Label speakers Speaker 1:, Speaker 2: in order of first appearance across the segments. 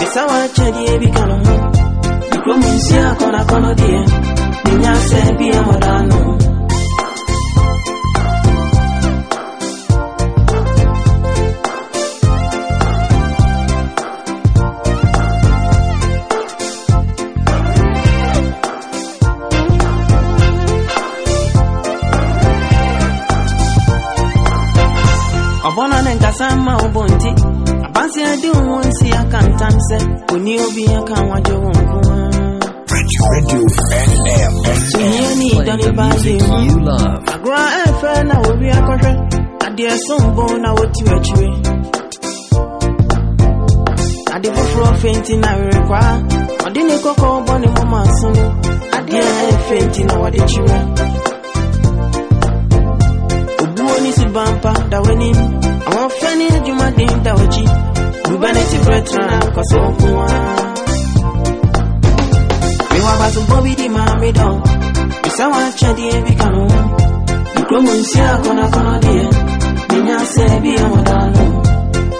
Speaker 1: mesa waakyɛdeɛ bi ka no ho kurom nsia akɔnakɔnɔ deɛ menya sɛ bia mɔda no ɔbɔna ne nkasa ma wo bɔ Once I do, once I can dance, when you be a can what you want.
Speaker 2: Radio
Speaker 1: FM.
Speaker 3: So you
Speaker 1: need
Speaker 3: any
Speaker 1: body
Speaker 3: you love.
Speaker 1: A grand friend, I will be a contract. A dear son born, I will teach you. A dear for fainting, I require. A dinner cocoa, bonny mama, son. A dear fainting, I will teach you. Buba ne te brɛtena kɔ so nko ara mewɔ abasobɔ bi di maa me dɔ bisa w'akyɛdeɛ bi ka no ho kurom nsia akɔnakɔnɔ deɛ menya sɛ bi ɛwɔda no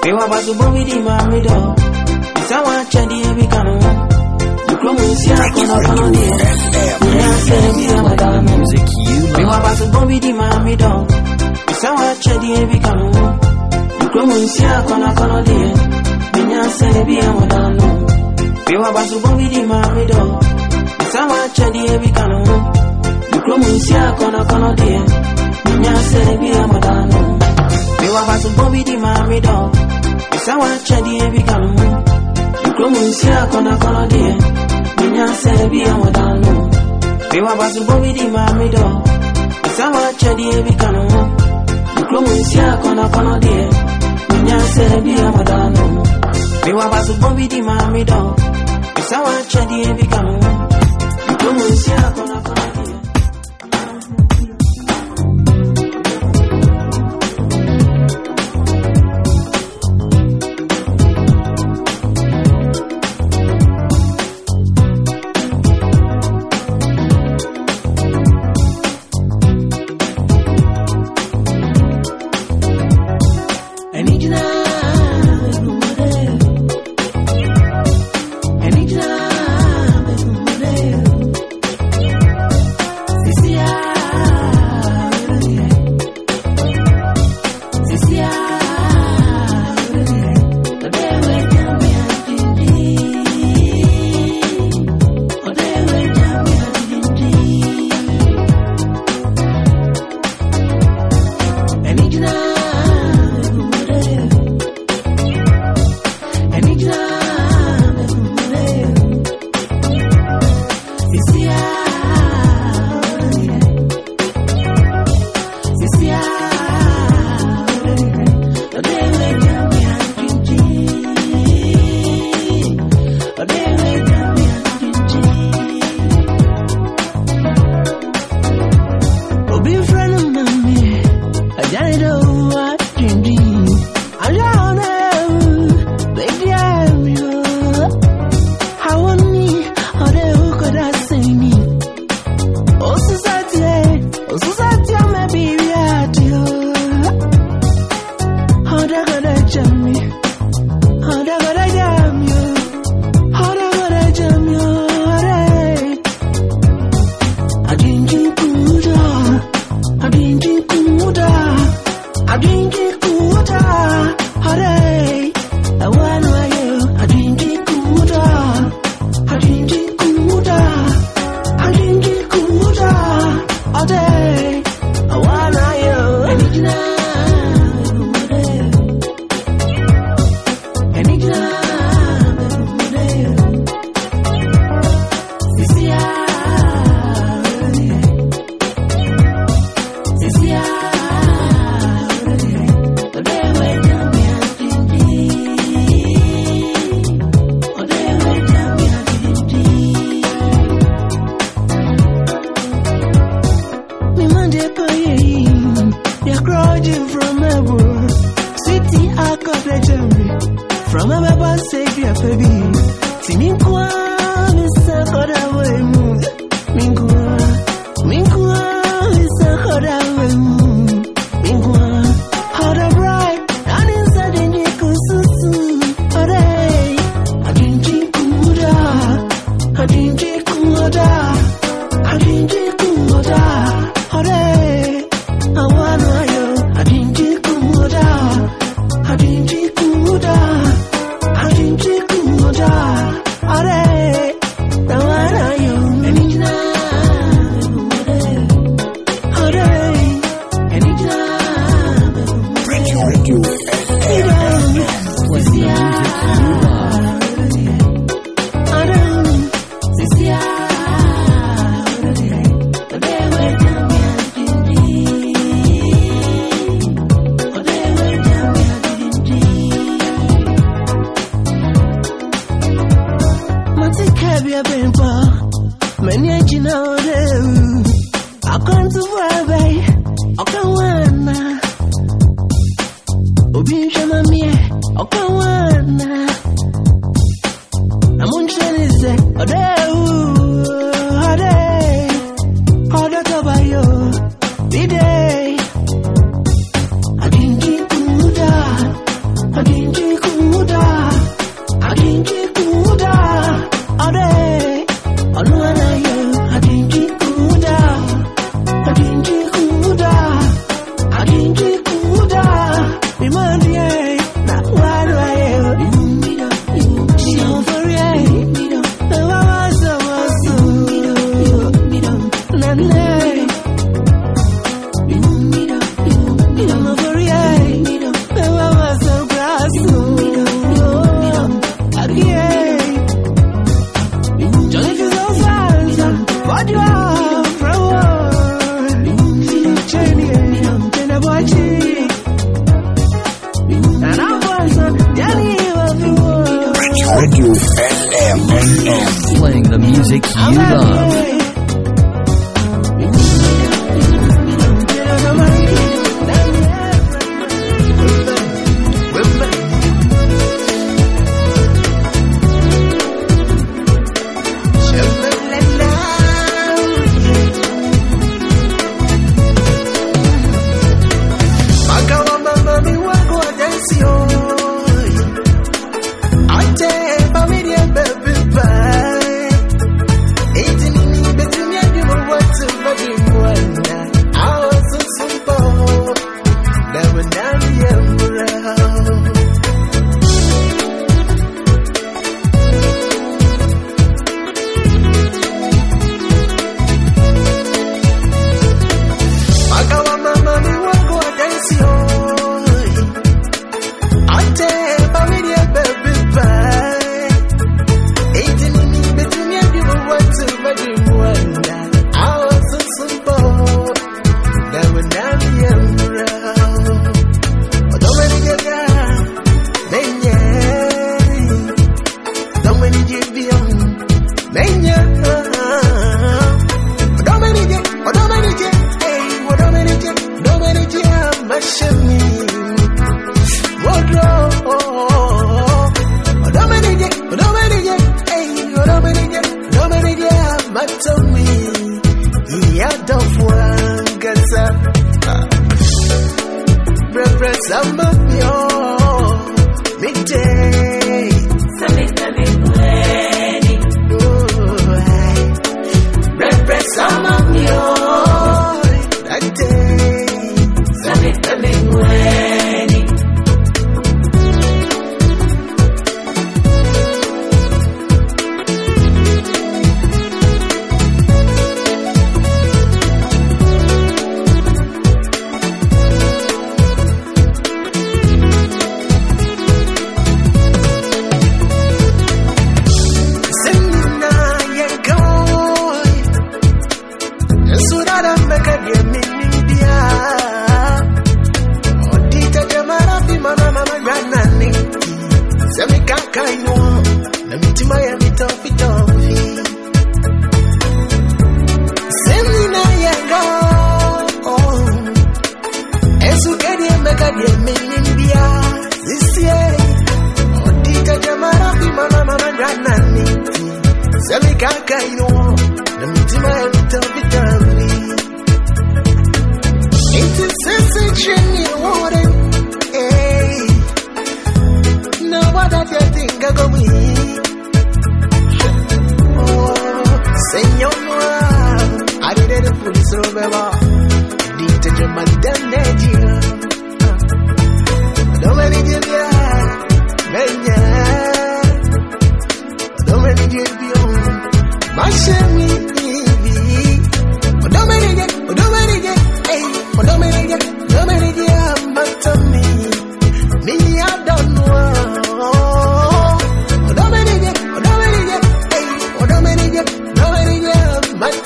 Speaker 1: mewɔ abasobɔ bi di maa me dɔ bisa w'akyɛdeɛ bi ka no ho kurom nsia akɔnakɔnɔ deɛ menya sɛ bi
Speaker 3: you
Speaker 1: mewɔ
Speaker 3: love.
Speaker 1: abasobɔ bi di maa me dɔ bisa w'akyɛdeɛ bi ka no ho kurom nsia akɔnakɔnɔ deɛ menya sɛ bi no mewɔ abasobɔ bi di maa me dɔ bisa w'akyɛdeɛ bi ka no ho kurom nsia akɔnakɔnɔ deɛ menya sɛ bi ɛwɔda no mewɔ abasobɔ bi di maa me dɔ bisa w'akyɛdeɛ bi ka no ho kurom nsia akɔnakɔnɔ deɛ menya sɛ bi ɛwɔda no mewɔ abasobɔ bi di dɔ bisa w'akyɛdeɛ bi ka no ho kurom nsia akɔnakɔnɔ deɛ menya sɛ bi ɛwɔda no mewɔ abasobɔ bi di maa me dɔ bisa w'akyɛdeɛ bi ka no ho kurom nsia akɔnakɔnɔ deɛ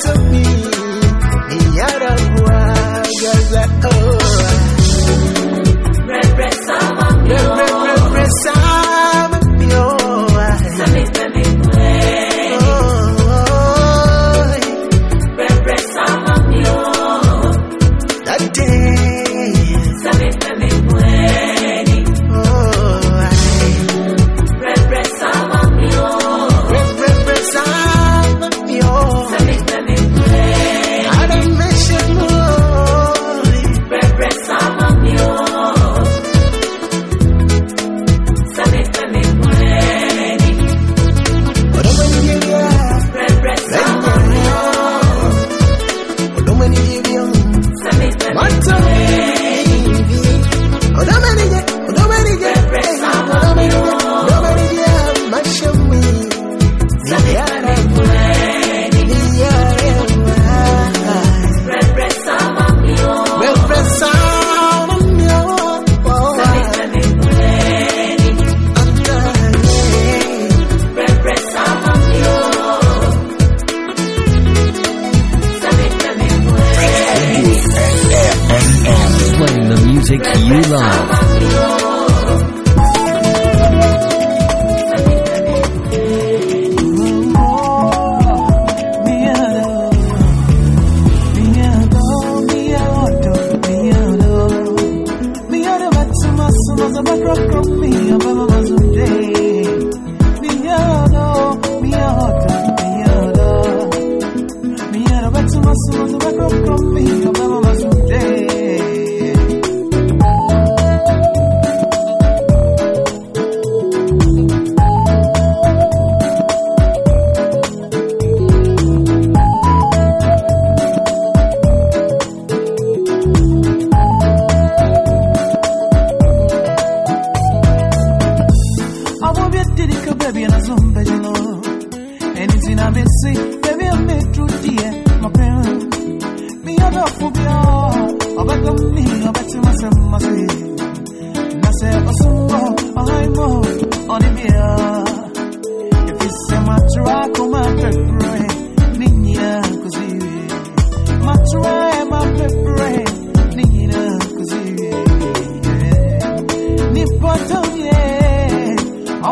Speaker 1: of
Speaker 4: me,
Speaker 5: Iyara Wagaza. you love.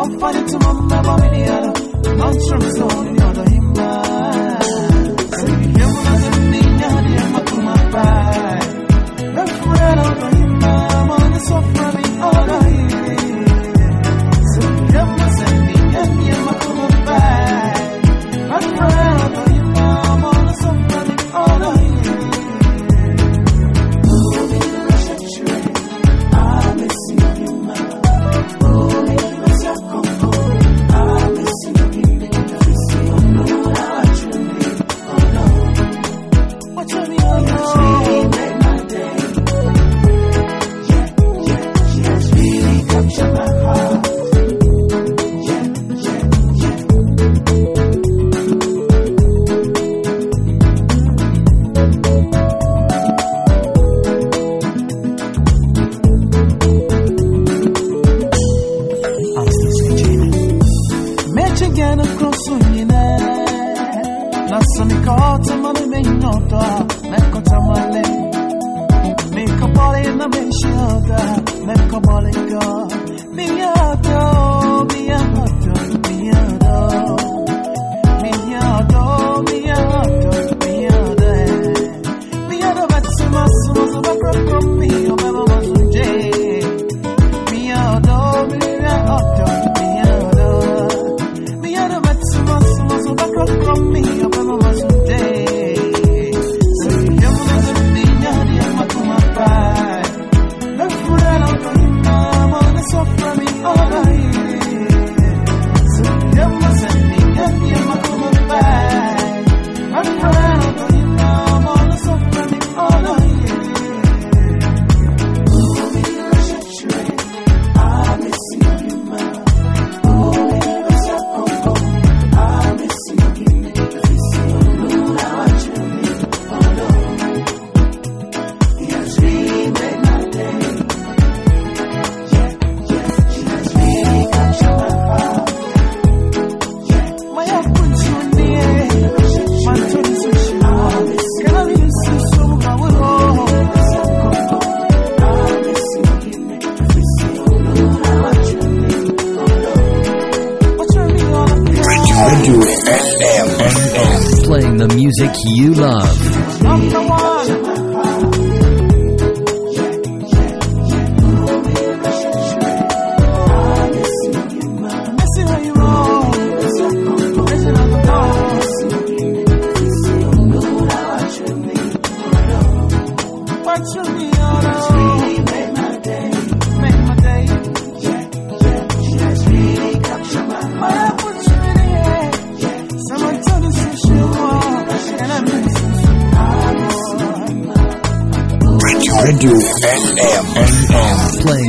Speaker 6: Offer it to my memory in the other. Mantra zone in the other.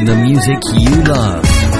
Speaker 6: The
Speaker 3: music you love.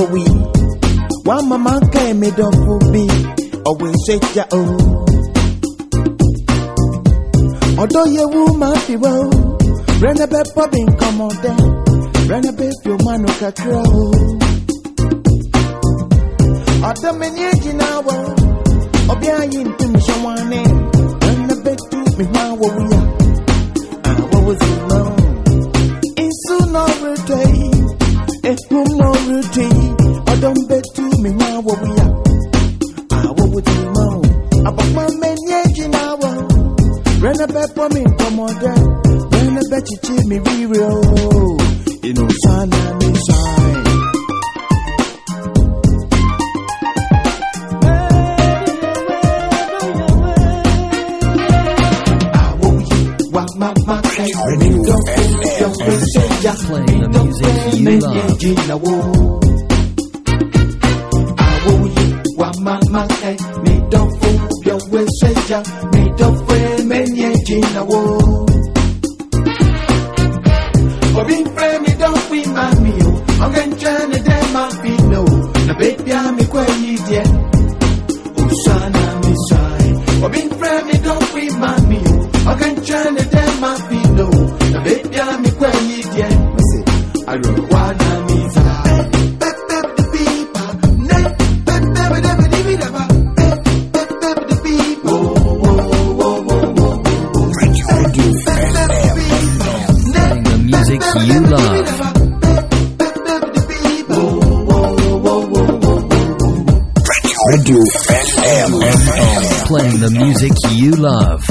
Speaker 7: Awowi wama manka emedɔfo bi ɔwɔ nsɛgya o ɔdɔ yewu ma fi wa o rɛnɛ bɛ pɔ bi nkɔmɔ dɛ rɛnɛ bɛ fi o ma no kakra o ɔdɔ mi ni egyina wɔ ɔbi ayi ntum hyɛ wane rɛnɛ bɛ tu mi hɔ awowi a awowi si ma o nsu na ɔretɔ yi ehum na ɔretɔ yi ɔdɔ mbɛ tu mi hɔ awowi a awowi si ma o abɔkpa mɛ ni egyina wɔ rɛnɛ bɛ pɔ mi nkɔmɔ dɛ rɛnɛ bɛ kyikyi me, o inu sana mi san.
Speaker 6: Awoyi seja
Speaker 8: Playing the music you love.
Speaker 6: jina wo Awoyi wa mama kai mi don't feel your way
Speaker 8: love.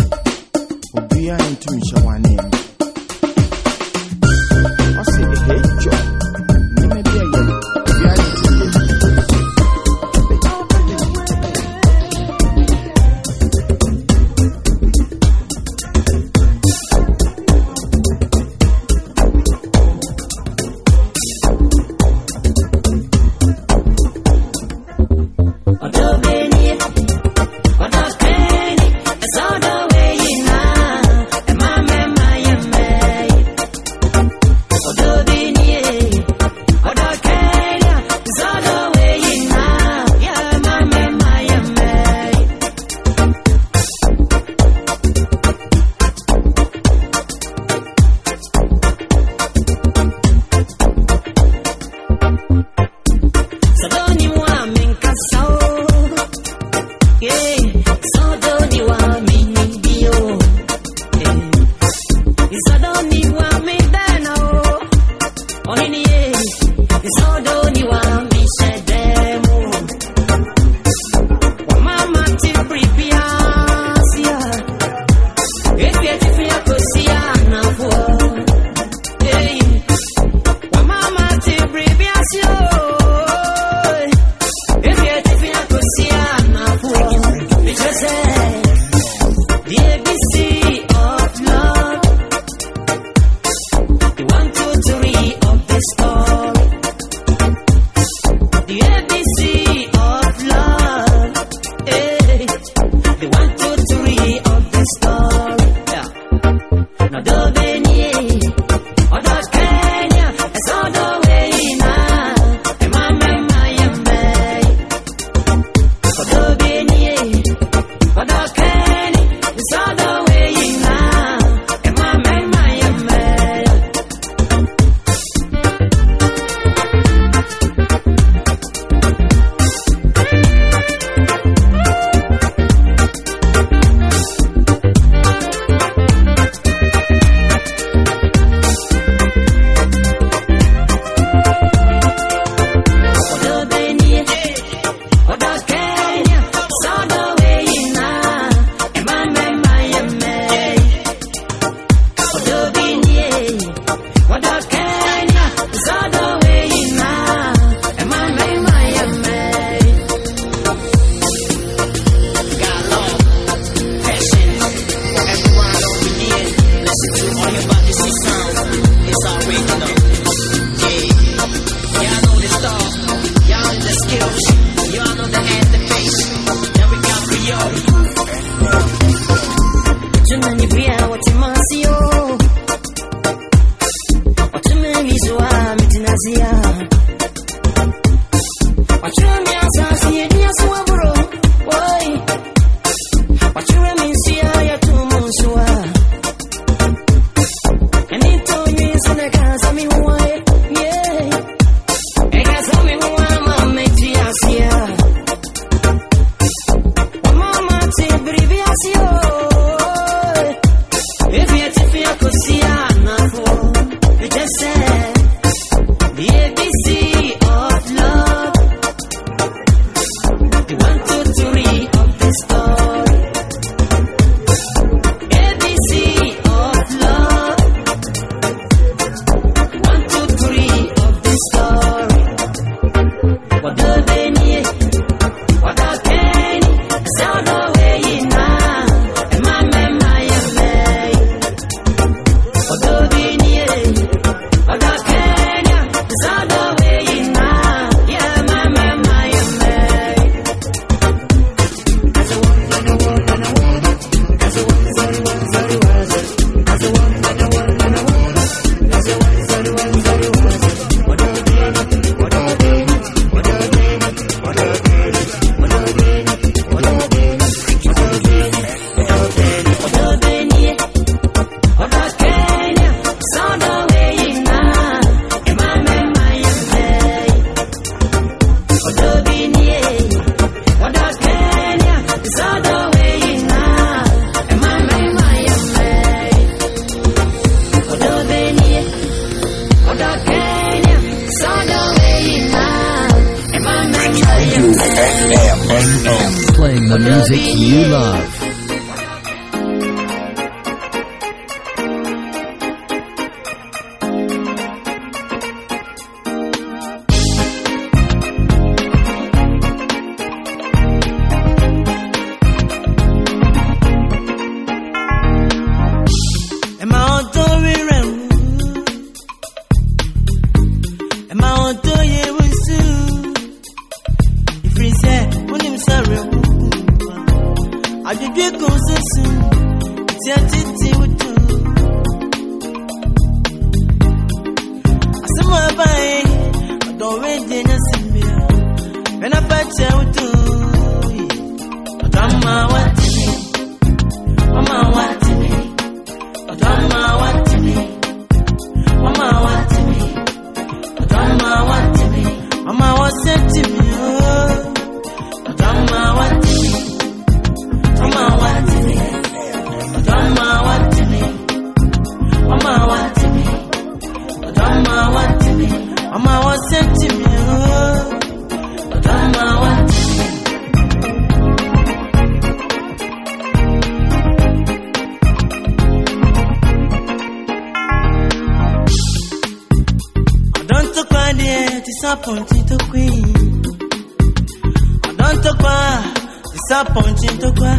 Speaker 1: disappointing to kwa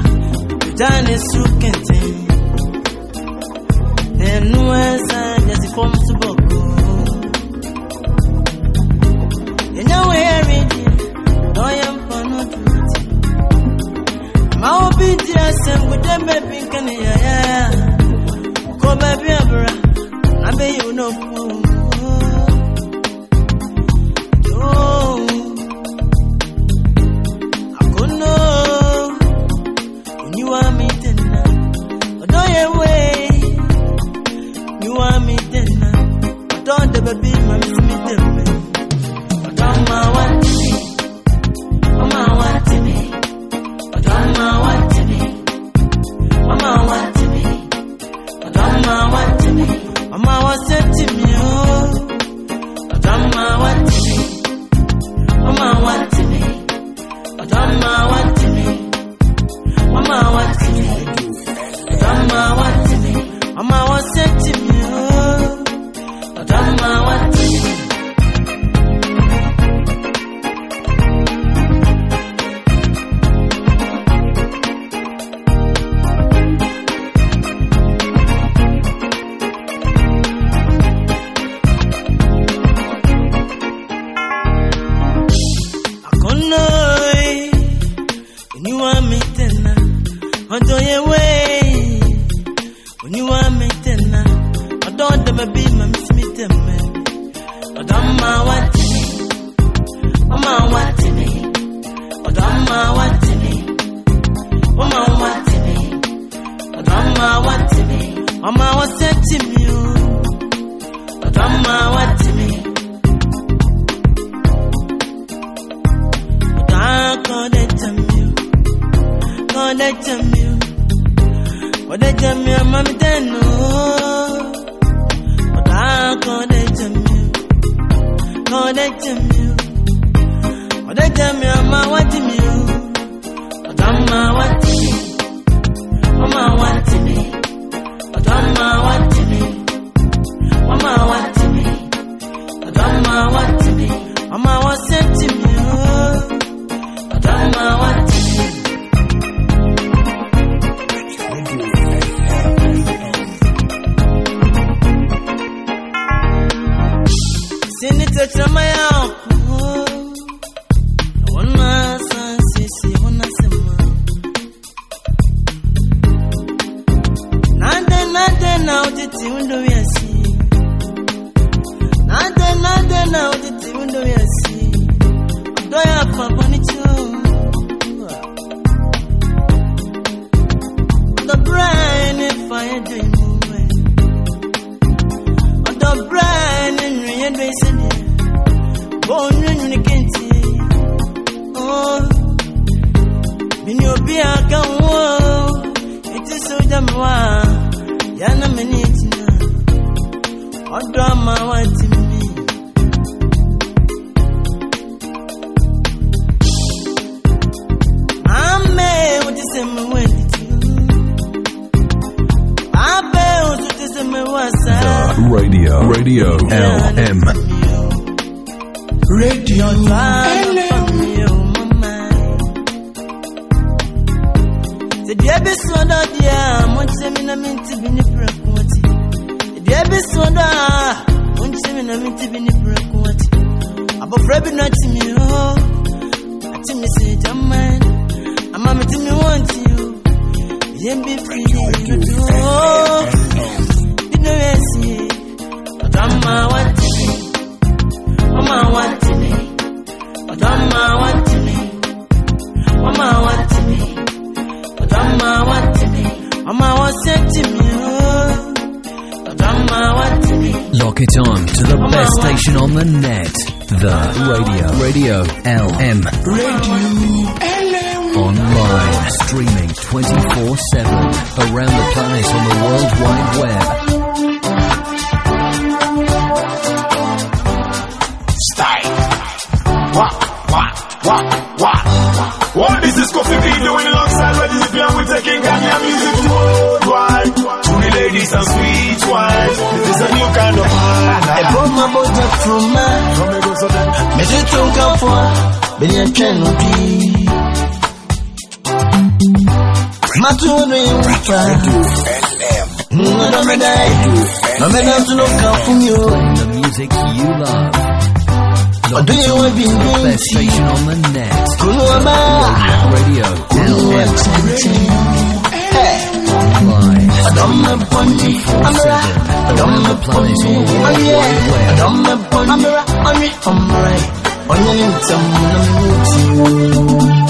Speaker 1: Jane sukente Enuweza nyasi kwa mtuboko Enyawe eridi Doya mpono duti Maobidi asem kudembe pinkani ya ya Kobe biabra Nabe yunofu
Speaker 3: Lock it on to the best station on the net. The Radio. Radio LM. Online. Streaming 24 7 around the planet on the World Wide Web.
Speaker 9: style. Wah, wah, wah, wah. What is this coffee be doing alongside Ready to Pian? We're taking Ghanaian music to worldwide. To the ladies and sweet wines. This is a new kind of high.
Speaker 1: ɛbɔma bɔgya froma
Speaker 9: Come and go so then.
Speaker 1: mede to nkafoa bɛne atwɛn no pii mato no ɛwufa nnɔdɔmedae na mɛda so no kamfo mi o
Speaker 3: Playing the music you love. Lock
Speaker 1: ɔdɔ
Speaker 3: it
Speaker 1: yɛ wɔ
Speaker 3: on to the
Speaker 1: bindin
Speaker 3: best station on the net.
Speaker 1: kunu ɔba
Speaker 3: Radio
Speaker 1: kunu wɔ
Speaker 3: LM.
Speaker 1: kyɛnkyɛn
Speaker 3: Online.
Speaker 1: ɔdɔmmɛ bɔne amera ɔdɔmmɛ bɔne ɔyɛ ɔdɔmmɛ bɔne amera ɔne ɔmmera ɔnyɛ ne ntɛm na memuti ɔdɔmmɛ da ɔdɔsoma n'ani n'ani nkom ɔdɔmmɛ da ɔdɔsoma n'ani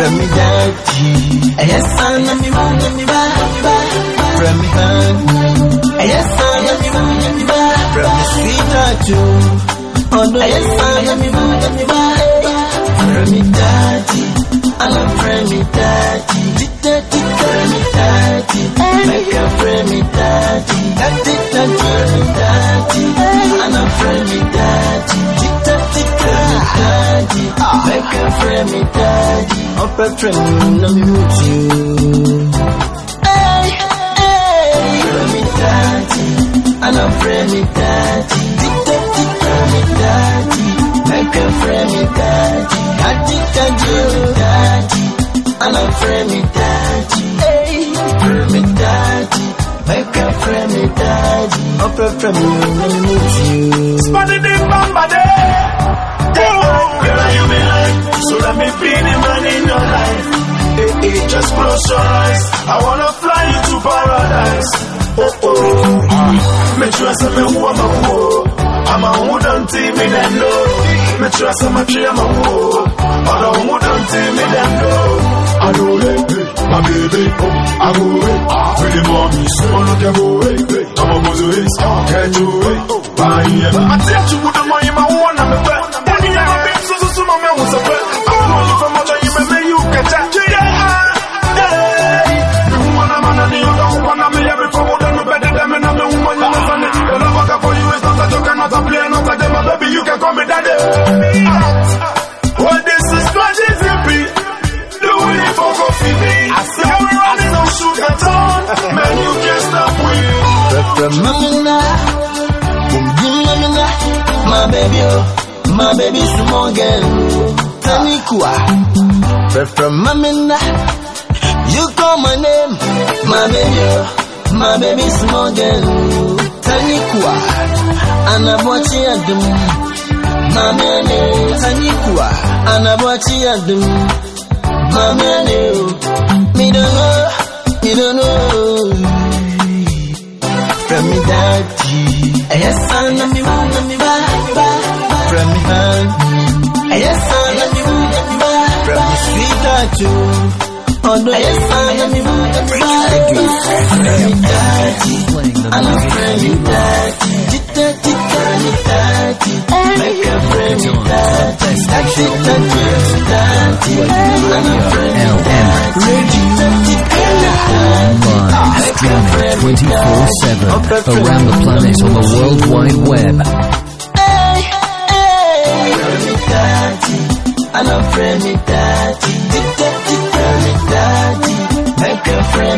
Speaker 1: From me daddy, yes, son, and me man, me ba, from me man, yes, son, and me man, me ba, from me sweetheart, oh no, yes, son, and me man, me ba, from me daddy, I'm from me daddy, daddy, from me daddy, make a from me daddy, daddy, daddy, from me daddy, and I'm from me daddy, daddy, make a friend me daddy. Up a friend, no mute you. Hey, hey, friend me daddy, and a friend me daddy. Tita, tita me daddy, make a
Speaker 5: friend me daddy. Daddy, daddy me daddy, and a friend me daddy. Hey, friend me daddy. Make a friend me daddy, up a friend me, no you.
Speaker 9: Spotted in Bombadil day. Girl, you be like, so let me be the man in your life. Hey, hey, just close your eyes. I wanna fly you to paradise. Oh oh, ah. Make sure I say me who I'm a who. I'm a who don't see me then no. Make sure I say my tree I'm a who. But a who don't see me then no. I know it, hey, my baby, oh, I go away. With the mommy, so I look at away. hey. I'm a buzz away, catch away. Bye, yeah. I tell you what money my one I'm a bet. Well, this is not easy, beat. Doing it for coffee bean. I say we're running on sugar town. Man, you can't stop with.
Speaker 5: From Mamina, boom boom Mamina, my baby, oh, my baby small girl, Tanikwa. From Mamina, you call my name, my baby, oh, my baby small girl, Tanikwa. Anabuachi adum, my baby, Tanikwa. Anabuachi adum, my baby, me don't know, me don't know from me daddy. Yes, let me run, let me run, from me honey. Yes, me run, let me run, from me sweet daddy. Oh no, yes, son, let me run, let me run, from me daddy. I'm from me daddy. Tita, tita, me daddy. Make a friend me daddy. Tita, tita, daddy. And I'm from me daddy.
Speaker 3: Live streaming 24-7 around the planet on the World Wide Web.
Speaker 5: Hey, hey,